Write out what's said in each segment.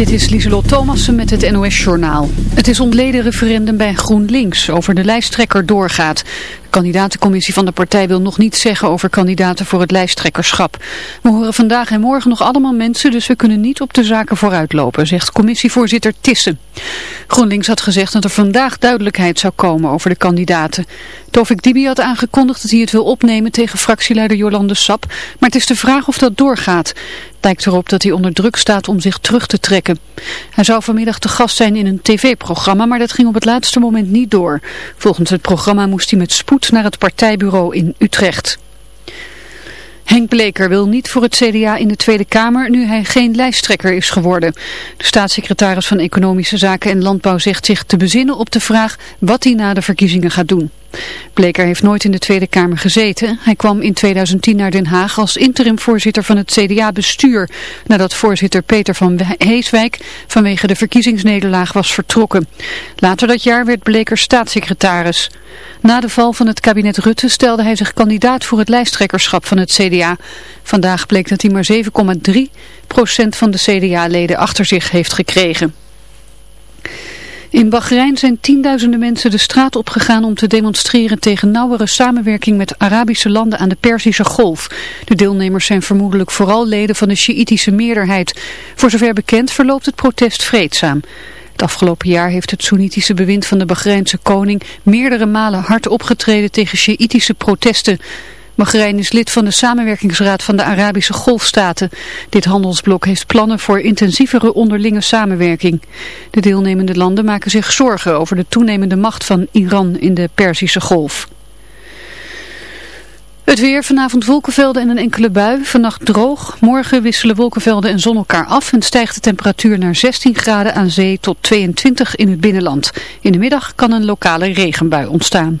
Dit is Lieselot Thomassen met het NOS-journaal. Het is ontleden referendum bij GroenLinks over de lijsttrekker doorgaat. De kandidatencommissie van de partij wil nog niet zeggen over kandidaten voor het lijsttrekkerschap. We horen vandaag en morgen nog allemaal mensen, dus we kunnen niet op de zaken vooruitlopen, zegt commissievoorzitter Tissen. GroenLinks had gezegd dat er vandaag duidelijkheid zou komen over de kandidaten. Tovik Dibi had aangekondigd dat hij het wil opnemen tegen fractieleider Jolande Sap, maar het is de vraag of dat doorgaat. Het lijkt erop dat hij onder druk staat om zich terug te trekken. Hij zou vanmiddag te gast zijn in een tv-programma, maar dat ging op het laatste moment niet door. Volgens het programma moest hij met spoed naar het partijbureau in Utrecht. Henk Bleker wil niet voor het CDA in de Tweede Kamer nu hij geen lijsttrekker is geworden. De staatssecretaris van Economische Zaken en Landbouw zegt zich te bezinnen op de vraag wat hij na de verkiezingen gaat doen. Bleker heeft nooit in de Tweede Kamer gezeten. Hij kwam in 2010 naar Den Haag als interimvoorzitter van het CDA-bestuur, nadat voorzitter Peter van Heeswijk vanwege de verkiezingsnederlaag was vertrokken. Later dat jaar werd Bleker staatssecretaris. Na de val van het kabinet Rutte stelde hij zich kandidaat voor het lijsttrekkerschap van het CDA. Vandaag bleek dat hij maar 7,3% van de CDA-leden achter zich heeft gekregen. In Bahrein zijn tienduizenden mensen de straat opgegaan om te demonstreren tegen nauwere samenwerking met Arabische landen aan de Perzische Golf. De deelnemers zijn vermoedelijk vooral leden van de Sjiïtische meerderheid. Voor zover bekend verloopt het protest vreedzaam. Het afgelopen jaar heeft het Soenitische bewind van de Bahreinse koning meerdere malen hard opgetreden tegen Sjiïtische protesten. Bahrein is lid van de samenwerkingsraad van de Arabische Golfstaten. Dit handelsblok heeft plannen voor intensievere onderlinge samenwerking. De deelnemende landen maken zich zorgen over de toenemende macht van Iran in de Perzische Golf. Het weer, vanavond wolkenvelden en een enkele bui. Vannacht droog. Morgen wisselen wolkenvelden en zon elkaar af en stijgt de temperatuur naar 16 graden aan zee tot 22 in het binnenland. In de middag kan een lokale regenbui ontstaan.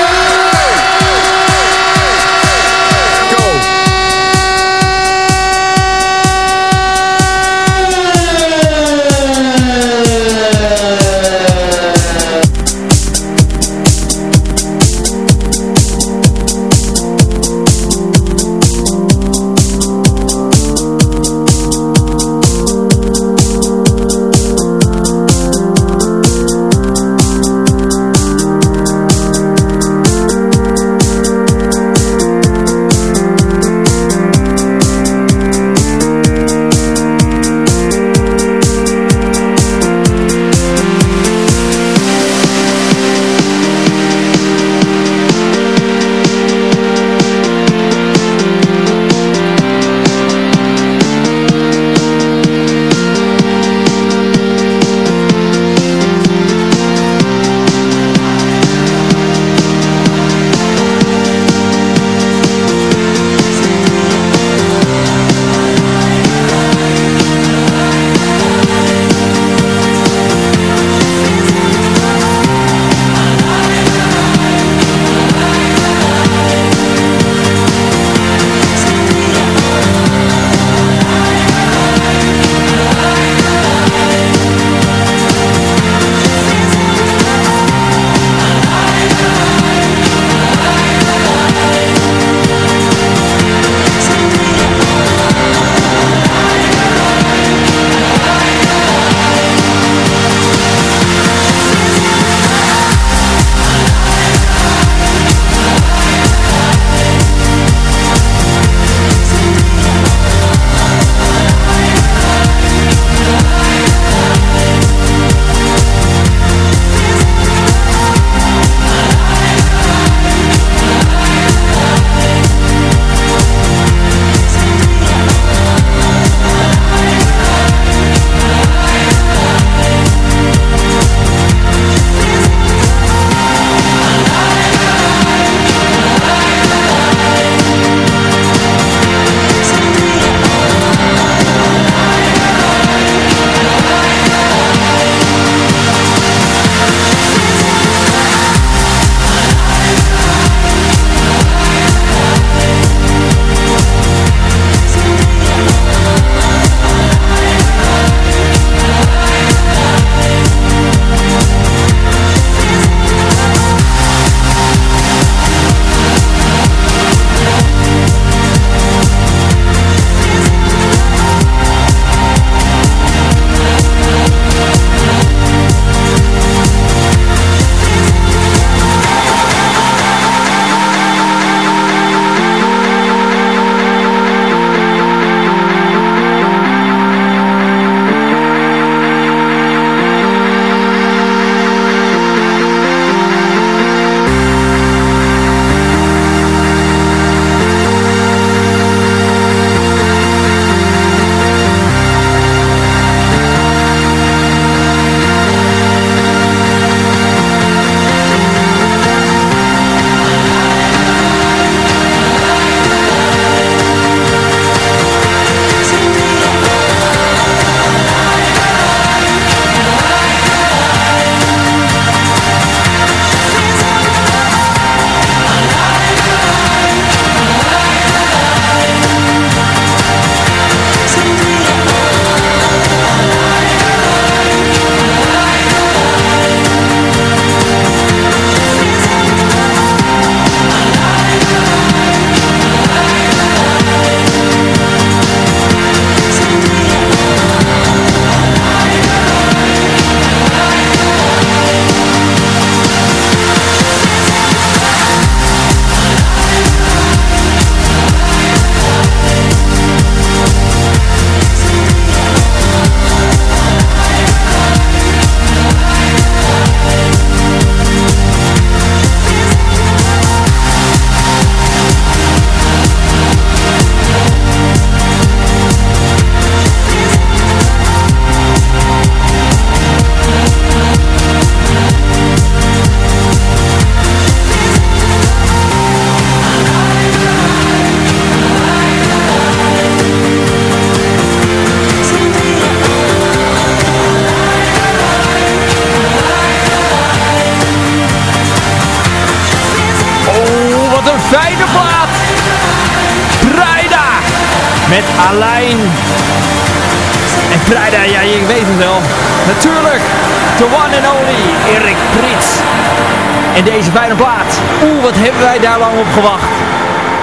Wat hebben wij daar lang op gewacht.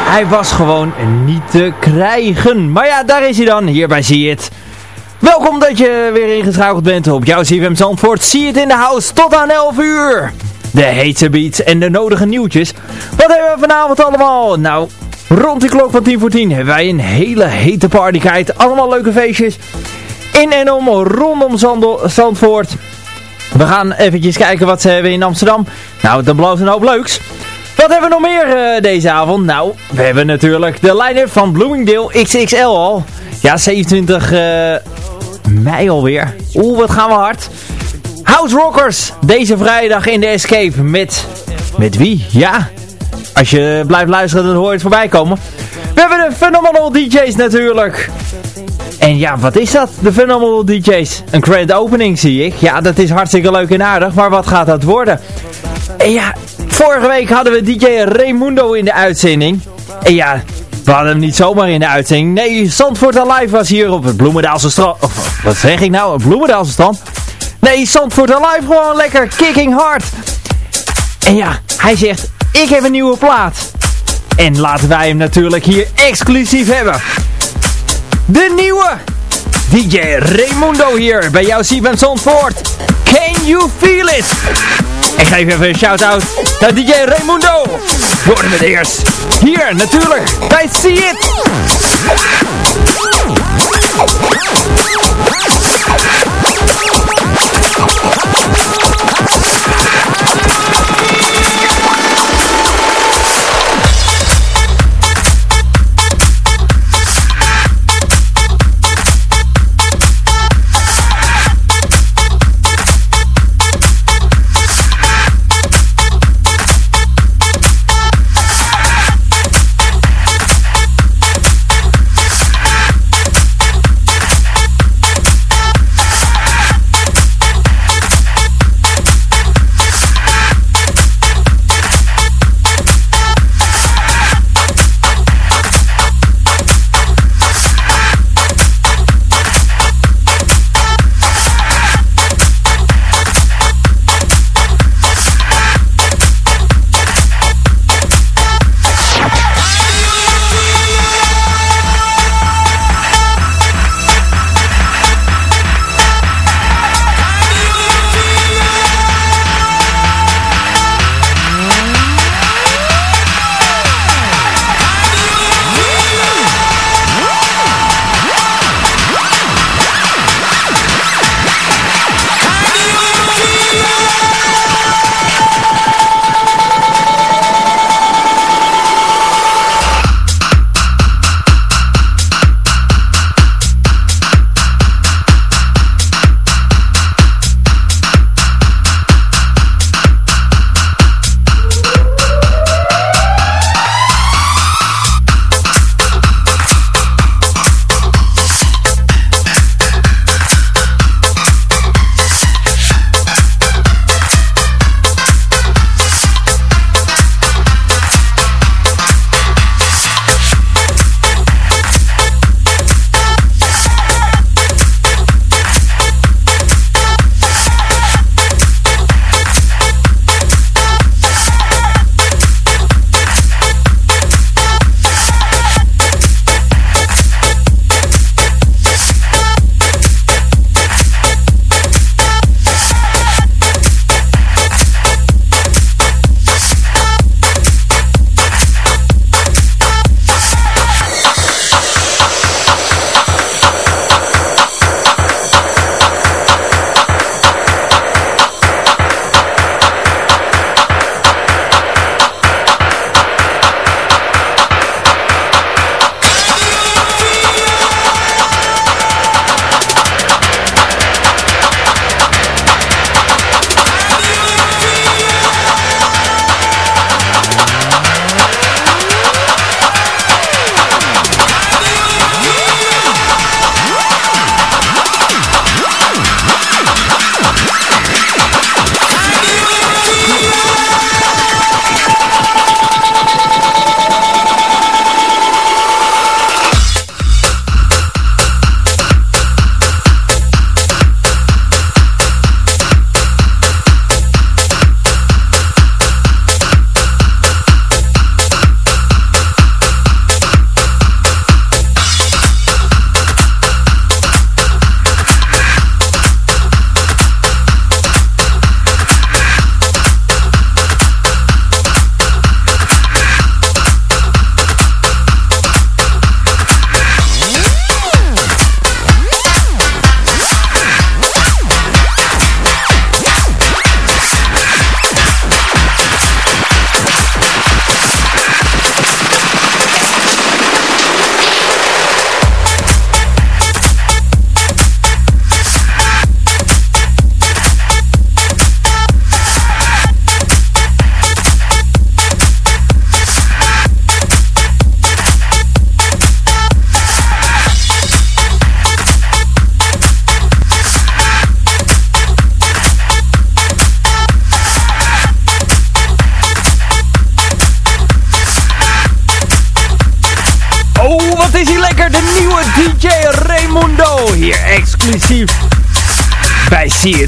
Hij was gewoon niet te krijgen. Maar ja, daar is hij dan. Hierbij zie je het. Welkom dat je weer ingeschakeld bent op jouw CFM Zandvoort. Zie het in de house tot aan 11 uur. De hete beats en de nodige nieuwtjes. Wat hebben we vanavond allemaal? Nou, rond die klok van 10 voor 10 hebben wij een hele hete partykite. Allemaal leuke feestjes. In en om, rondom Zandvoort. We gaan eventjes kijken wat ze hebben in Amsterdam. Nou, dat belooft een hoop leuks. Wat hebben we nog meer uh, deze avond? Nou, we hebben natuurlijk de line-up van Bloomingdale XXL al. Ja, 27 uh, mei alweer. Oeh, wat gaan we hard. House Rockers, deze vrijdag in de Escape met... Met wie? Ja, als je blijft luisteren dan hoor je het voorbij komen. We hebben de Phenomenal DJ's natuurlijk. En ja, wat is dat? De Phenomenal DJ's. Een grand opening zie ik. Ja, dat is hartstikke leuk en aardig. Maar wat gaat dat worden? En ja, vorige week hadden we DJ Raimundo in de uitzending. En ja, we hadden hem niet zomaar in de uitzending. Nee, Zandvoort Alive was hier op het Bloemendaalse strand. wat zeg ik nou? Het Bloemendaalse strand? Nee, Zandvoort Alive gewoon lekker kicking hard. En ja, hij zegt, ik heb een nieuwe plaat. En laten wij hem natuurlijk hier exclusief hebben. De nieuwe DJ Raimundo hier bij jouw CFM Zandvoort. Can you feel it? En geef even een shout-out naar DJ Raimundo. Worden we eerst. Hier, natuurlijk, bij See It.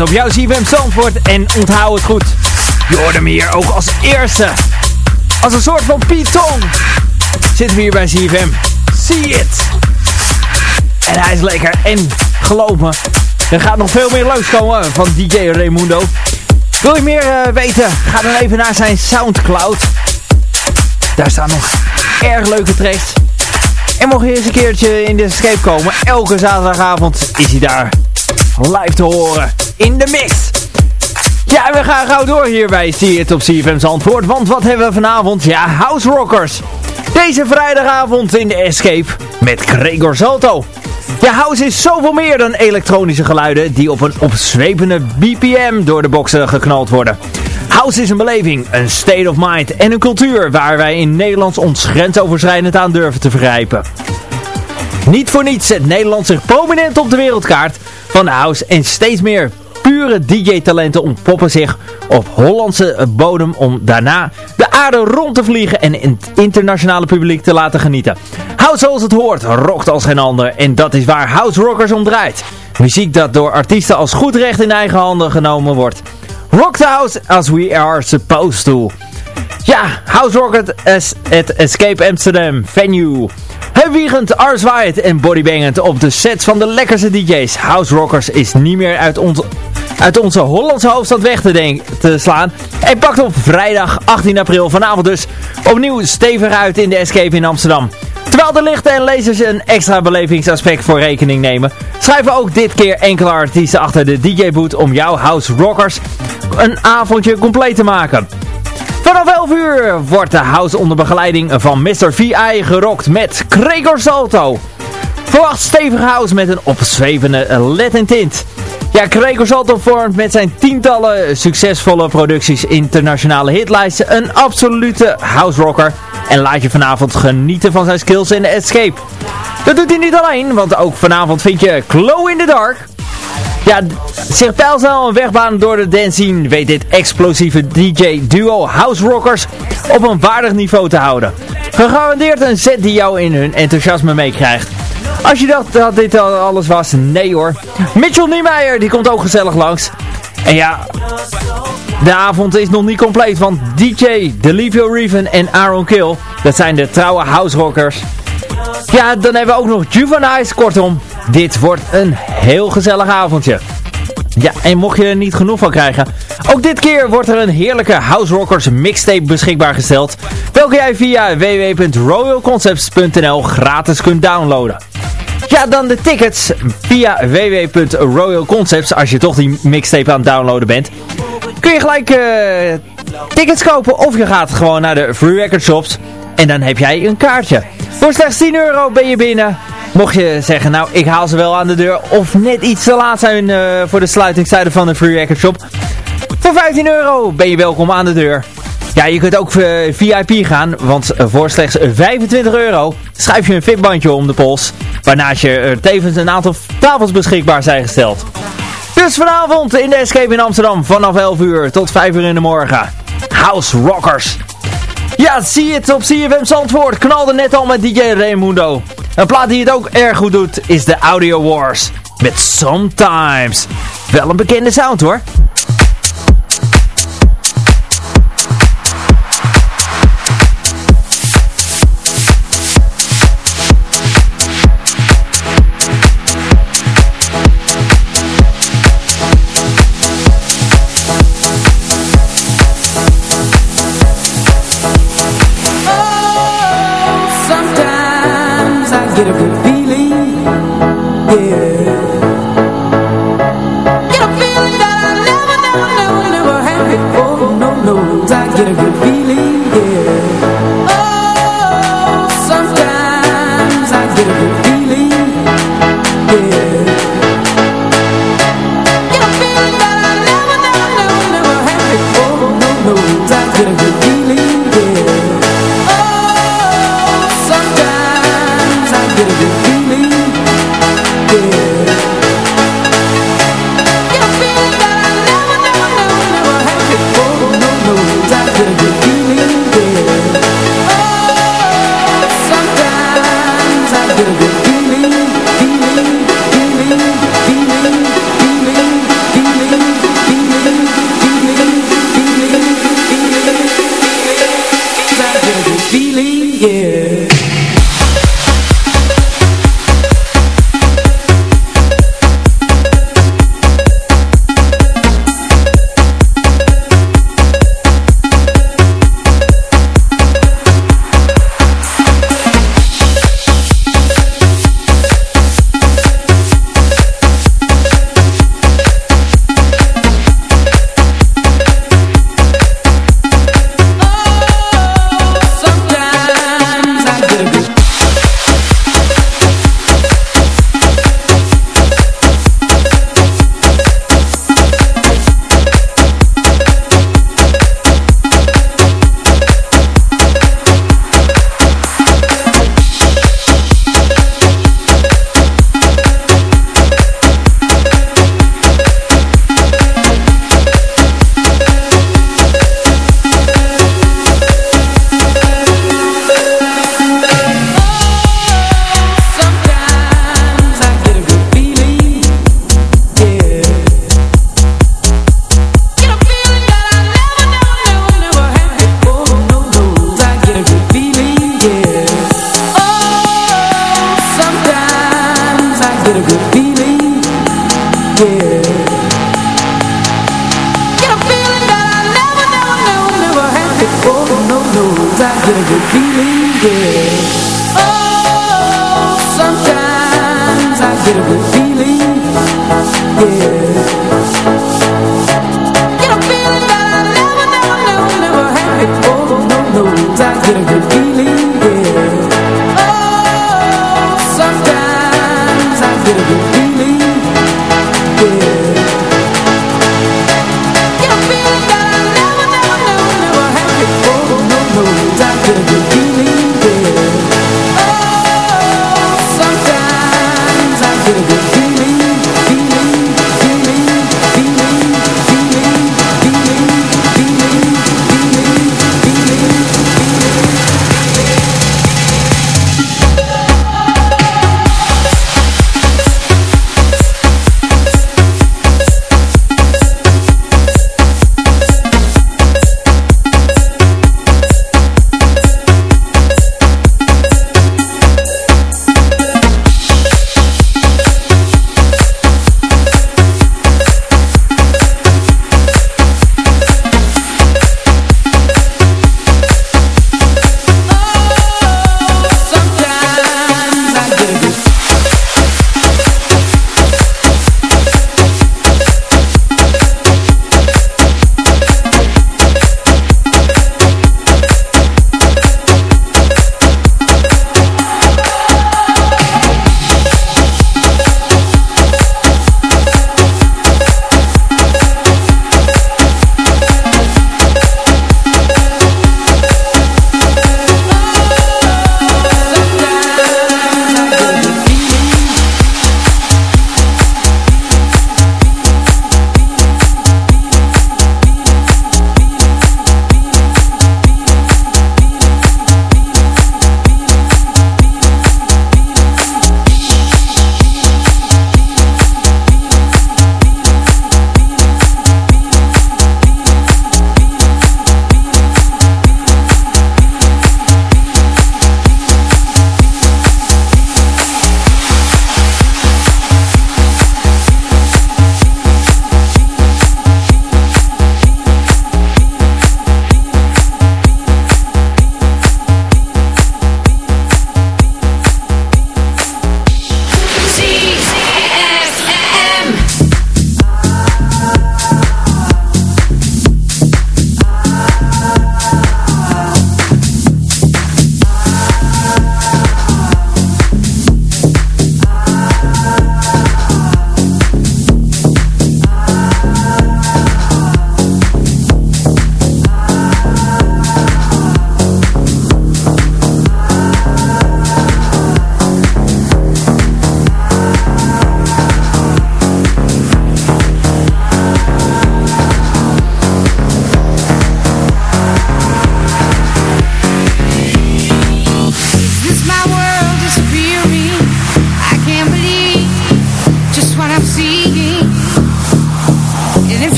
Op jouw CFM Zandvoort. En onthoud het goed. Je hoort hem hier ook als eerste. Als een soort van Python. Zitten we hier bij CFM. See It. En hij is lekker. En geloof me, er gaat nog veel meer leuks komen van DJ Raimundo. Wil je meer uh, weten? Ga dan even naar zijn Soundcloud. Daar staan nog erg leuke tracks. En mocht je eens een keertje in de escape komen, elke zaterdagavond is hij daar live te horen in de mix. Ja, we gaan gauw door hier bij See op CFM Zandvoort. Want wat hebben we vanavond? Ja, House Rockers. Deze vrijdagavond in de Escape met Gregor Salto. Ja, house is zoveel meer dan elektronische geluiden die op een opzwepende BPM door de boxen geknald worden. House is een beleving, een state of mind en een cultuur waar wij in Nederland ons grensoverschrijdend aan durven te vergrijpen. Niet voor niets zet Nederland zich prominent op de wereldkaart van de house en steeds meer pure DJ-talenten ontpoppen zich op Hollandse bodem om daarna de aarde rond te vliegen en het internationale publiek te laten genieten. House zoals het hoort, rockt als geen ander en dat is waar House Rockers om draait. Muziek dat door artiesten als goed recht in eigen handen genomen wordt. Rock the house as we are supposed to. Ja, House Rocket at Escape Amsterdam venue. Wiegend, arswaaiend en bodybangend op de sets van de lekkerste DJ's. House Rockers is niet meer uit, ons, uit onze Hollandse hoofdstad weg te, te slaan. En pakt op vrijdag 18 april vanavond dus opnieuw stevig uit in de Escape in Amsterdam. Terwijl de lichten en lasers een extra belevingsaspect voor rekening nemen, schrijven ook dit keer enkele artiesten achter de DJ-boot om jouw House Rockers een avondje compleet te maken. Vanaf 11 uur wordt de house onder begeleiding van Mr. VI gerokt met Gregor Salto. Verwacht stevige house met een opzwevende led tint. Ja, Gregor Salto vormt met zijn tientallen succesvolle producties internationale hitlijsten een absolute house rocker. En laat je vanavond genieten van zijn skills in de escape. Dat doet hij niet alleen, want ook vanavond vind je Glow in the Dark. Ja, zich pijlsnel een wegbaan door de dance scene weet dit explosieve DJ-duo House Rockers op een waardig niveau te houden. Gegarandeerd een set die jou in hun enthousiasme meekrijgt. Als je dacht dat dit al alles was, nee hoor. Mitchell Niemeyer, die komt ook gezellig langs. En ja, de avond is nog niet compleet, want DJ, Delivio Reven en Aaron Kill, dat zijn de trouwe house rockers. Ja, dan hebben we ook nog Juvenice, kortom. Dit wordt een heel gezellig avondje. Ja, en mocht je er niet genoeg van krijgen, ook dit keer wordt er een heerlijke House Rockers mixtape beschikbaar gesteld, welke jij via www.royalconcepts.nl gratis kunt downloaden. Ja, dan de tickets via www.royalconcepts, als je toch die mixtape aan het downloaden bent. Kun je gelijk uh, tickets kopen of je gaat gewoon naar de Free Record Shops en dan heb jij een kaartje. Voor slechts 10 euro ben je binnen Mocht je zeggen, nou ik haal ze wel aan de deur of net iets te laat zijn uh, voor de sluitingstijden van de Free Record Shop. Voor 15 euro ben je welkom aan de deur. Ja, je kunt ook eh, VIP gaan, want voor slechts 25 euro schrijf je een fitbandje om de pols. Waarnaast je er tevens een aantal tafels beschikbaar zijn gesteld. Dus vanavond in de Escape in Amsterdam vanaf 11 uur tot 5 uur in de morgen. House Rockers. Ja, zie het op CFM Zandvoort. Knalde net al met DJ Raimundo. Een plaat die het ook erg goed doet is de Audio Wars. Met Sometimes. Wel een bekende sound hoor. kind feel it.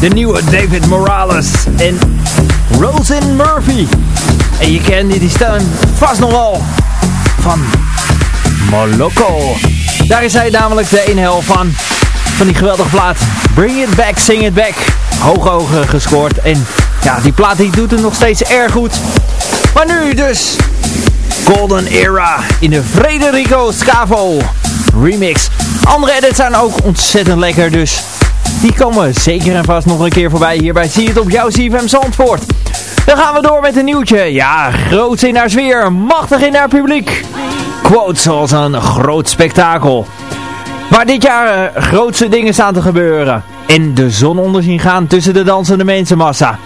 De nieuwe David Morales en Rosin Murphy. En je kent die stem vast nog wel van Moloko. Daar is hij namelijk de ene helft van, van die geweldige plaat. Bring it back, sing it back. Hoog hoog gescoord. En ja, die plaat die doet het nog steeds erg goed. Maar nu dus Golden Era in de Frederico Scavo remix. Andere edits zijn ook ontzettend lekker, dus die komen zeker en vast nog een keer voorbij hier bij Zie het op jouw CFM Zandvoort. Dan gaan we door met een nieuwtje. Ja, groot in haar sfeer, machtig in haar publiek. Quotes zoals een groot spektakel. Waar dit jaar uh, grootste dingen staan te gebeuren. En de zon onder zien gaan tussen de dansende mensenmassa.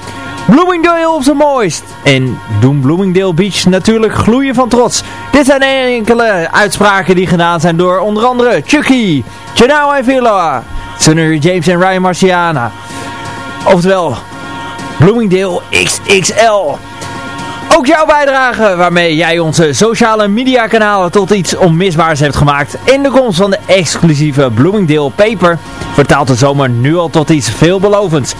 Bloomingdale op zijn mooist. En doen Bloomingdale Beach natuurlijk gloeien van trots. Dit zijn enkele uitspraken die gedaan zijn door onder andere Chucky, Janao en Villa, Sunny James en Ryan Marciana. Oftewel, Bloomingdale XXL. Ook jouw bijdrage waarmee jij onze sociale media kanalen tot iets onmisbaars hebt gemaakt. In de komst van de exclusieve Bloomingdale Paper vertaalt de zomer nu al tot iets veelbelovends.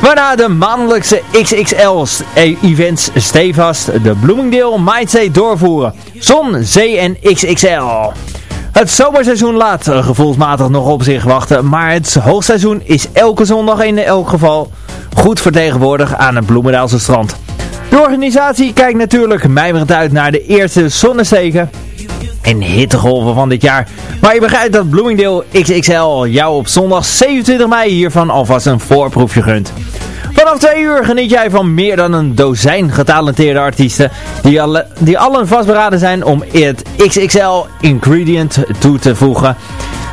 Waarna de maandelijkse XXL-events stevast de Bloomingdale Mindset doorvoeren. Zon, zee en XXL. Het zomerseizoen laat gevoelsmatig nog op zich wachten, maar het hoogseizoen is elke zondag in elk geval goed vertegenwoordigd aan het Bloemendaalse strand. De organisatie kijkt natuurlijk mijmerend uit naar de eerste zonnesteken en hittegolven van dit jaar. Maar je begrijpt dat Bloomingdale XXL jou op zondag 27 mei hiervan alvast een voorproefje gunt. Vanaf twee uur geniet jij van meer dan een dozijn getalenteerde artiesten die, alle, die allen vastberaden zijn om het XXL ingredient toe te voegen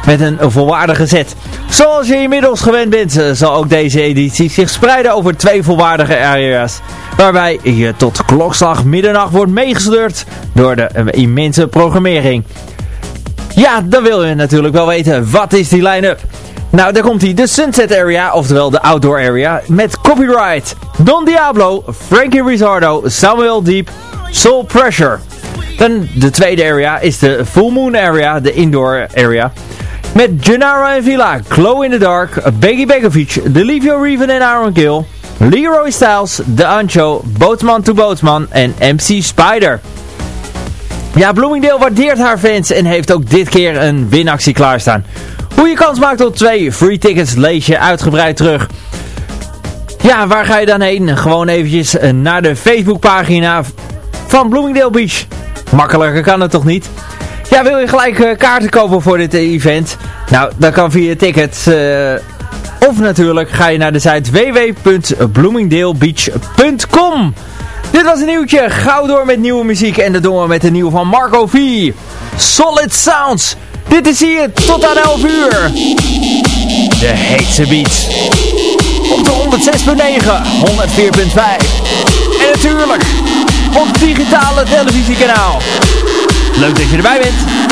met een volwaardige set. Zoals je inmiddels gewend bent, eh, zal ook deze editie zich spreiden over twee volwaardige areas. Waarbij je tot klokslag middernacht wordt meegesleurd door de eh, immense programmering. Ja, dan wil je natuurlijk wel weten, wat is die line-up? Nou, daar komt hij. De Sunset Area, oftewel de Outdoor Area, met Copyright, Don Diablo, Frankie Rizzardo, Samuel Deep, Soul Pressure. Dan de tweede area is de Full Moon Area, de Indoor Area. Met Gennaro en Villa, Glow in the Dark, Beggy Begovic, Delivio Reven en Aaron Gill, Leroy Styles, The Ancho, Boatman to Boatman en MC Spider. Ja, Bloomingdale waardeert haar fans en heeft ook dit keer een winactie klaarstaan. Hoe je kans maakt op twee free tickets lees je uitgebreid terug. Ja, waar ga je dan heen? Gewoon eventjes naar de Facebookpagina van Bloomingdale Beach. Makkelijker kan het toch niet? Ja, wil je gelijk uh, kaarten kopen voor dit uh, event? Nou, dat kan via tickets. Of natuurlijk ga je naar de site www.bloomingdalebeach.com Dit was een nieuwtje. Gauw door met nieuwe muziek. En dat doen we met de nieuwe van Marco V. Solid Sounds. Dit is hier tot aan 11 uur. De heetse beats. Op de 106.9, 104.5. En natuurlijk op digitale televisiekanaal. Leuk dat je erbij bent.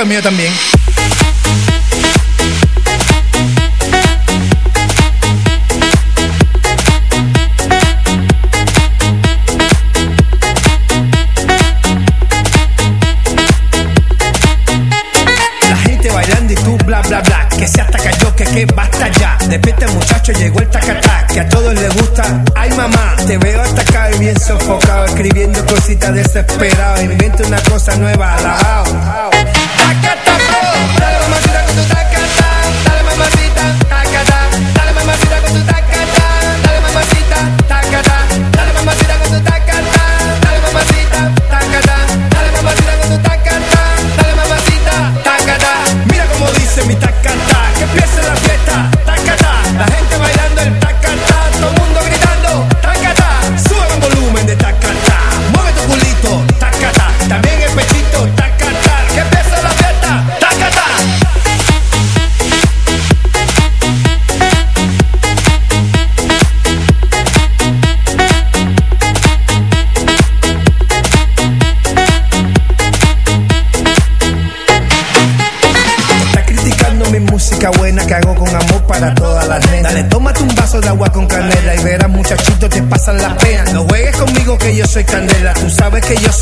El mío también. La gente bailando y tú bla bla bla. Que se ataca yo, que que basta ya. Despierta muchacho, llegó el tacatá Que a todos les gusta, ay mamá Te veo atacado y bien sofocado Escribiendo cositas desesperado. Inventa una cosa nueva, alabao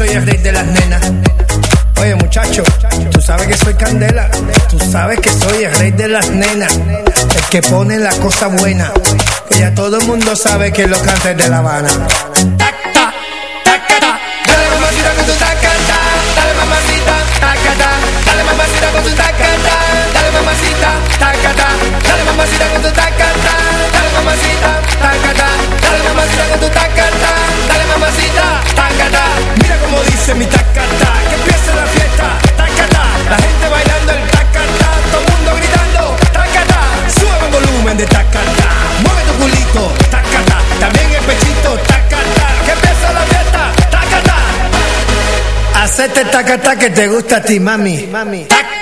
soy el rey de las nenas. Oye muchacho, tú sabes que soy candela, tú sabes que soy el rey de las nenas, el que pone la cosa buena. Que ya todo el mundo sabe que lo cantes de La Habana. Hacete tacata que te gusta a ti, mami. Tacta,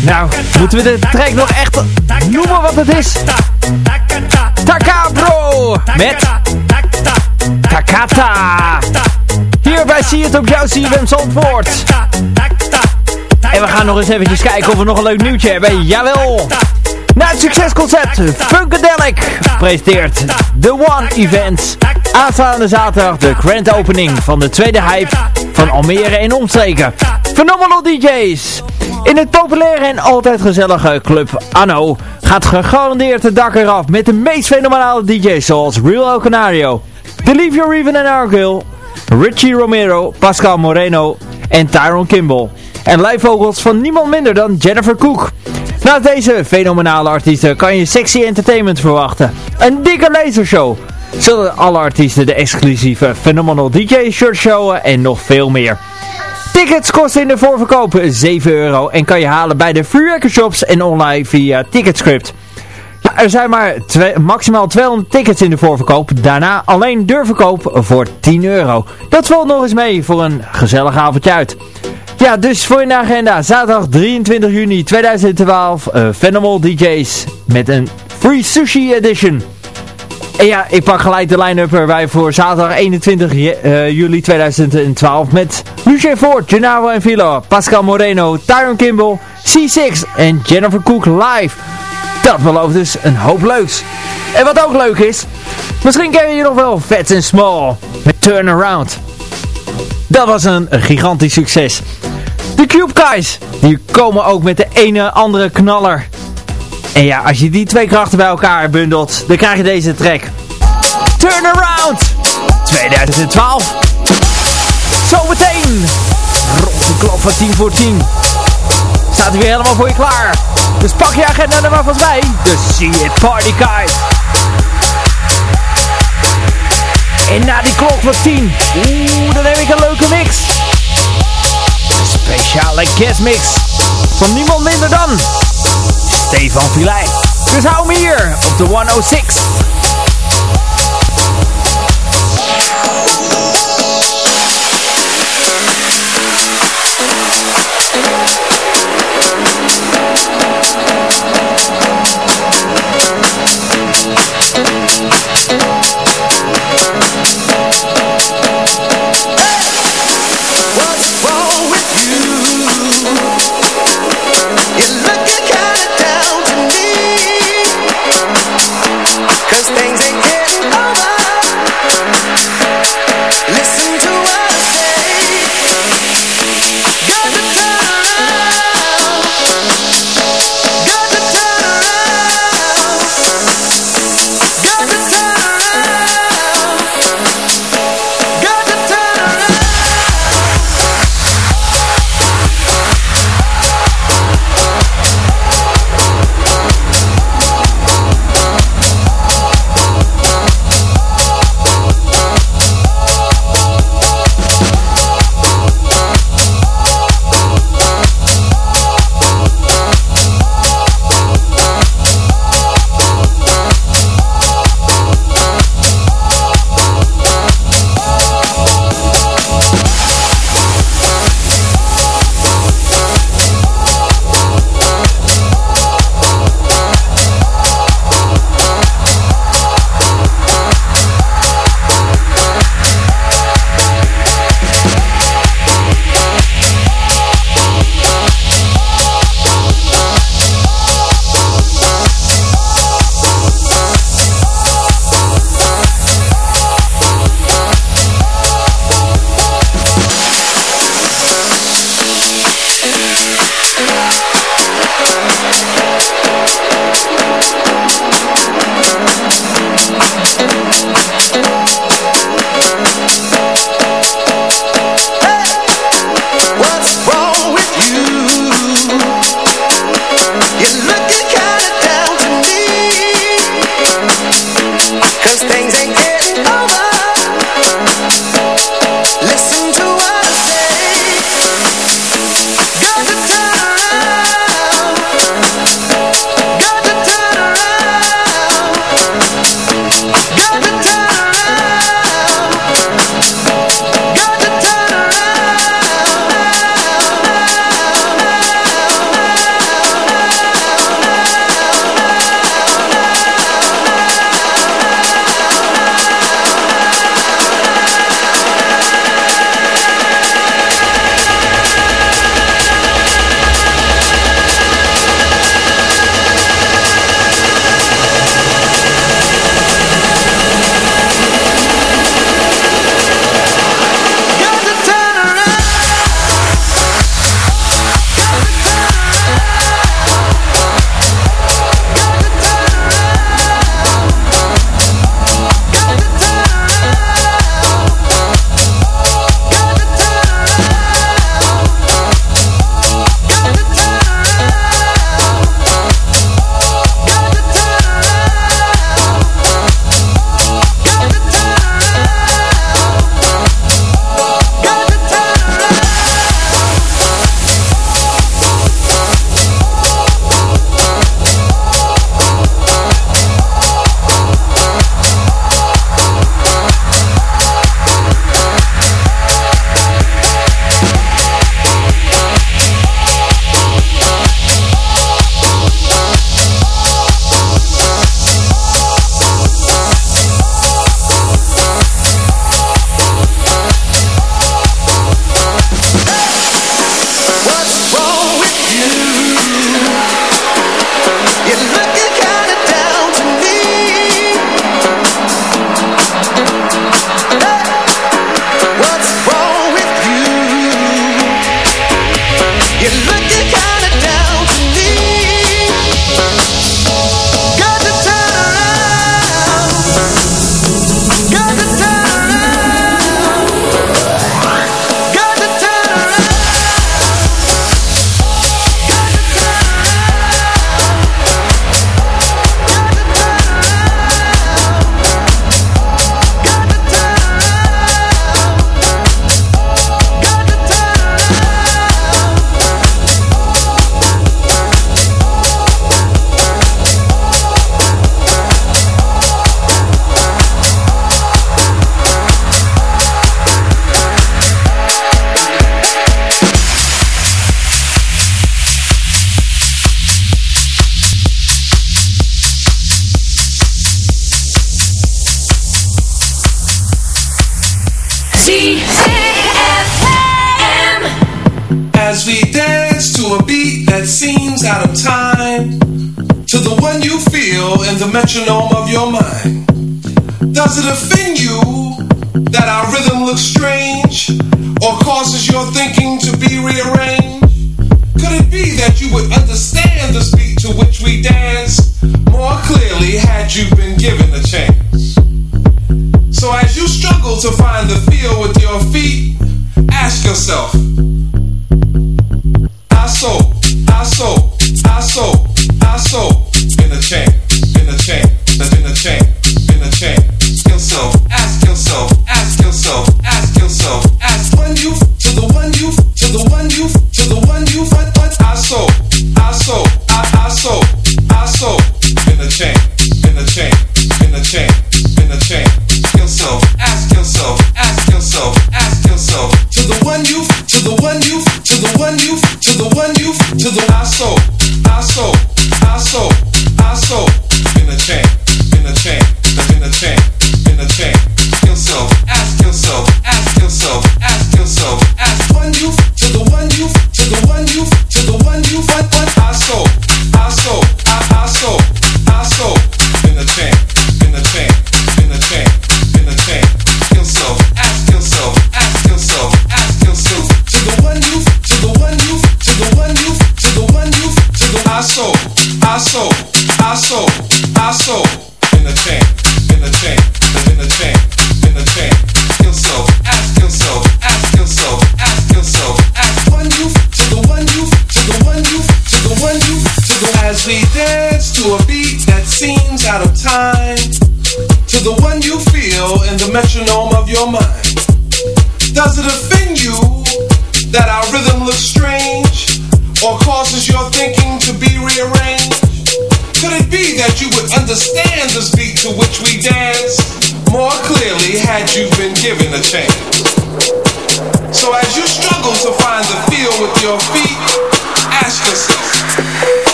Nou, moeten we de track nog echt noemen wat het is? Takabro met Takata. Hierbij zie je het op jouw CFM Zandvoort. En we gaan nog eens eventjes kijken of we nog een leuk nieuwtje hebben. Jawel! Na het succesconcert Funkadelic presenteert The One Event aanstaande zaterdag de grand opening van de tweede hype van Almere en omstreken. DJ's! In het populaire en altijd gezellige club Anno gaat gegarandeerd het dak eraf met de meest fenomenale DJ's zoals Real El Canario, Delivio Reven en Argyle, Richie Romero, Pascal Moreno en Tyron Kimball. En live vogels van niemand minder dan Jennifer Cook. Naast deze fenomenale artiesten kan je sexy entertainment verwachten. Een dikke lasershow. Zullen alle artiesten de exclusieve Phenomenal DJ shirt showen en nog veel meer. Tickets kosten in de voorverkoop 7 euro en kan je halen bij de Freerecord Shops en online via Ticketscript. Ja, er zijn maar maximaal 200 tickets in de voorverkoop. Daarna alleen deurverkoop voor 10 euro. Dat valt nog eens mee voor een gezellig avondje uit. Ja, dus voor de agenda. Zaterdag 23 juni 2012. eh Phenomenal DJ's met een Free Sushi Edition. En ja, ik pak gelijk de line-up erbij voor zaterdag 21 uh, juli 2012 met Lucien Ford, Gennaro en Vilo, Pascal Moreno, Tyron Kimball, C6 en Jennifer Cook live. Dat belooft dus een hoop leuks. En wat ook leuk is, misschien ken je nog wel Fats and Small met Turnaround. Dat was een gigantisch succes. De Cube Guys, die komen ook met de ene andere knaller. En ja, als je die twee krachten bij elkaar bundelt, dan krijg je deze track. Turnaround 2012. Zometeen, rond de klok van 10 voor 10, staat hij weer helemaal voor je klaar. Dus pak je agenda er maar van bij. De See It Party Guys. En na die klok van 10, oeh, dan heb ik een leuke mix. Een speciale guestmix van niemand minder dan Stefan Vilij. Dus hou me hier op de 106.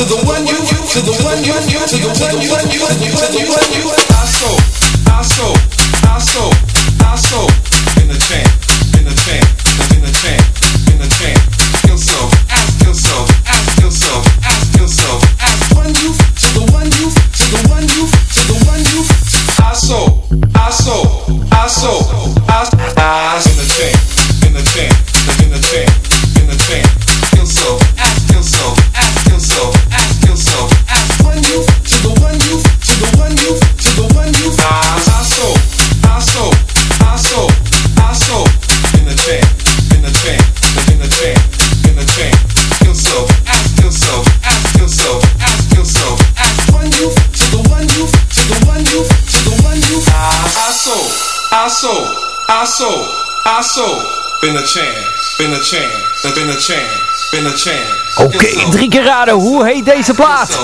to the one you, to the one you, to the one you, to the one you, to the one you, I so, I so. Oké, drie keer raden, hoe heet deze plaat?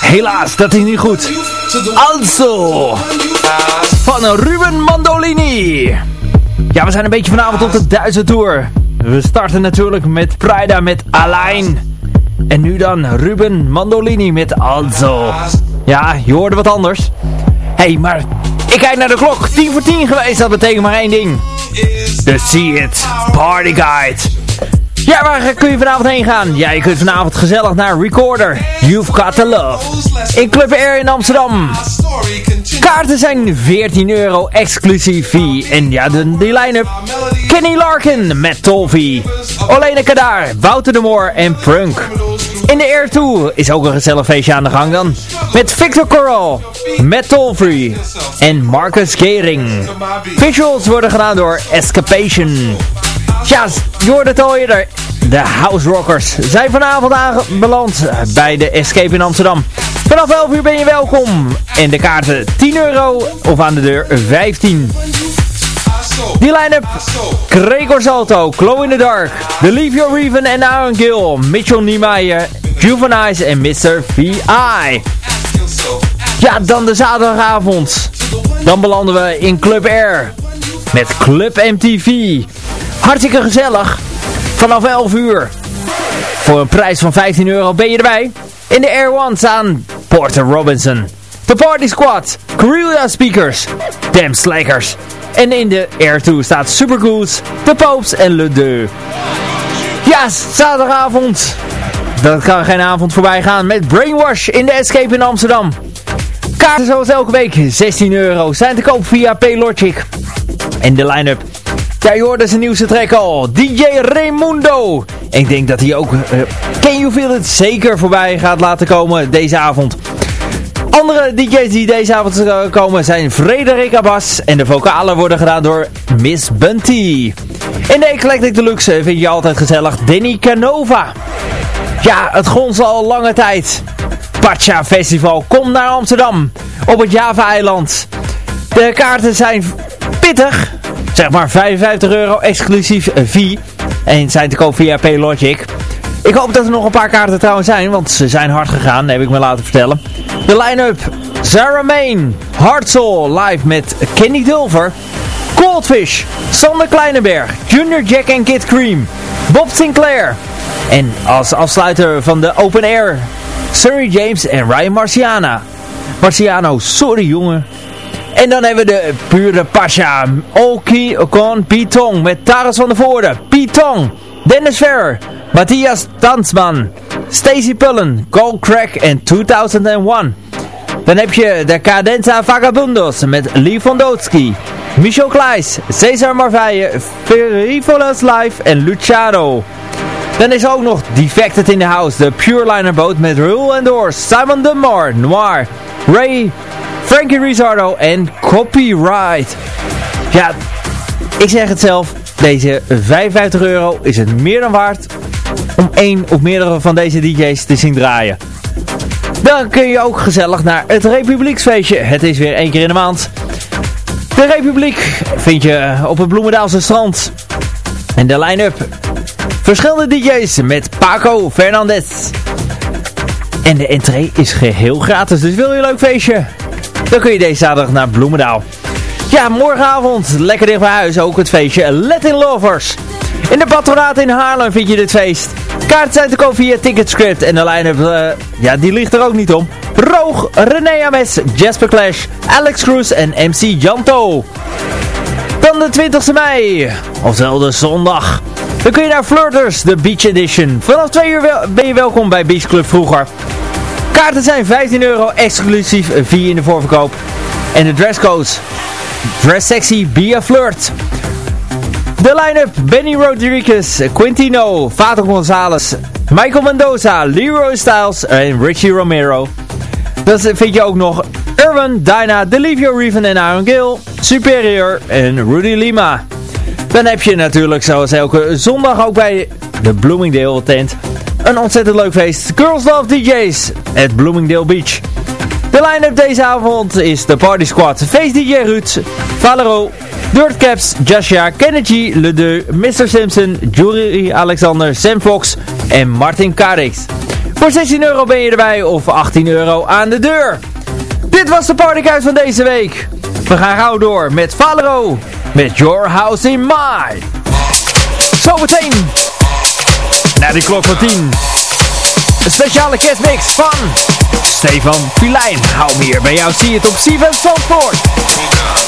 Helaas, dat is niet goed. Also, van Ruben Mandolini. Ja, we zijn een beetje vanavond op de Duitse Tour. We starten natuurlijk met Prida met Alain. En nu dan Ruben Mandolini met Also. Ja, je hoorde wat anders. Hé, hey, maar ik kijk naar de klok. 10 voor 10 geweest, dat betekent maar één ding de See It Party Guide. Ja, waar kun je vanavond heen gaan? Ja, je kunt vanavond gezellig naar Recorder. You've Got The Love. In Club Air in Amsterdam. Kaarten zijn 14 euro exclusief fee. En ja, de, die line-up. Kenny Larkin met Tolvi. Olene Kadar, Wouter de Moor en Prunk. In de Air 2 is ook een gezellig feestje aan de gang dan. Met Victor Coral, Matt Tolfree en Marcus Gering. Visuals worden gedaan door Escapation. Ja, je hoorde het al. De House Rockers zijn vanavond aanbeland bij de Escape in Amsterdam. Vanaf 11 uur ben je welkom. En de kaarten 10 euro of aan de deur 15. Die line-up, Gregor Salto, Glow in the Dark, The Leave Your Reven en Aaron Gill, Mitchell Niemeyer, Juvenice en Mr. V.I. Ja, dan de zaterdagavond. Dan belanden we in Club Air met Club MTV. Hartstikke gezellig. Vanaf 11 uur. Voor een prijs van 15 euro ben je erbij. In de Air One staan Porter Robinson, The Party Squad, Guerrilla Speakers, Damn Slackers. En in de Air 2 staat Supergoose, The Popes en Le Deux. Ja, zaterdagavond. Dat kan geen avond voorbij gaan met Brainwash in de Escape in Amsterdam. Kaarten zoals elke week 16 euro zijn te koop via Paylogic. En de line-up. Ja, je hoorde zijn nieuwste track al. DJ Raimundo. Ik denk dat hij ook uh, Can You Feel It zeker voorbij gaat laten komen deze avond. Andere DJ's die deze avond komen zijn Frederik Abbas en de vocalen worden gedaan door Miss Bunty. In de Eclectic Deluxe vind je altijd gezellig Danny Canova. Ja, het gons al lange tijd. Pacha Festival komt naar Amsterdam op het Java-eiland. De kaarten zijn pittig, zeg maar 55 euro exclusief V en zijn te koop via Paylogic. Ik hoop dat er nog een paar kaarten trouwens zijn, want ze zijn hard gegaan, heb ik me laten vertellen. De line-up, Sarah Main, Hard Soul live met Kenny Dulver, Coldfish, Sander Kleinenberg, Junior Jack en Kid Cream, Bob Sinclair. En als afsluiter van de Open Air, Surrey James en Ryan Marciana. Marciano, sorry jongen. En dan hebben we de pure Pasha, Oki Okon Pitong met Taras van der Voorde, Pitong, Dennis Ferrer, Matthias Tansman, Stacy Pullen, Gold Crack en 2001. Dan heb je de Cadenza Vagabundos met Lee Dootsky, Michel Kleis, Cesar Marveille, Ferivolas Live en Luciano. Dan is ook nog Defected in the House, de Pure Liner Boat met Rule and Doors, Simon Dunmore, Noir, Ray, Frankie Rizzardo en Copyright. Ja, ik zeg het zelf, deze 55 euro is het meer dan waard om één of meerdere van deze DJ's te zien draaien. Dan kun je ook gezellig naar het Republieksfeestje. Het is weer één keer in de maand. De Republiek vind je op het Bloemendaalse strand. En de line-up. Verschillende DJ's met Paco Fernandez. En de entree is geheel gratis, dus wil je een leuk feestje? Dan kun je deze zaterdag naar Bloemendaal. Ja, morgenavond, lekker dicht bij huis, ook het feestje Latin Lovers. In de patronaat in Haarlem vind je dit feest. Kaarten zijn te koop via Ticketscript en de line-up, uh, ja, die ligt er ook niet om. Roog, René Ames, Jasper Clash, Alex Cruz en MC Janto. Dan de 20e mei, oftewel de zondag. Dan kun je naar Flirters, de Beach Edition. Vanaf 2 uur ben je welkom bij Beach Club vroeger. Kaarten zijn 15 euro, exclusief 4 in de voorverkoop. En de dresscodes. Dress sexy, be a flirt. De line-up, Benny Rodriguez, Quintino, Vato Gonzalez, Michael Mendoza, Leroy Styles en Richie Romero. Dat vind je ook nog Irwin, Dyna, Delivio Reven en Aaron Gill, Superior en Rudy Lima. Dan heb je natuurlijk zoals elke zondag ook bij de Bloomingdale tent een ontzettend leuk feest. Girls Love DJ's at Bloomingdale Beach. De line-up deze avond is de Party Squad. Face DJ Ruud, Valero, Dirtcaps, Joshua, Kennedy, Ledeu, Mr. Simpson, Jury Alexander, Sam Fox en Martin Karix. Voor 16 euro ben je erbij of 18 euro aan de deur. Dit was de partykuis van deze week. We gaan gauw door met Valero, met Your House in Mind. Zometeen, na die klok van 10, een speciale kerstmix van Stefan Filijn. Hou me hier bij jou, zie het op Steven Zandvoort.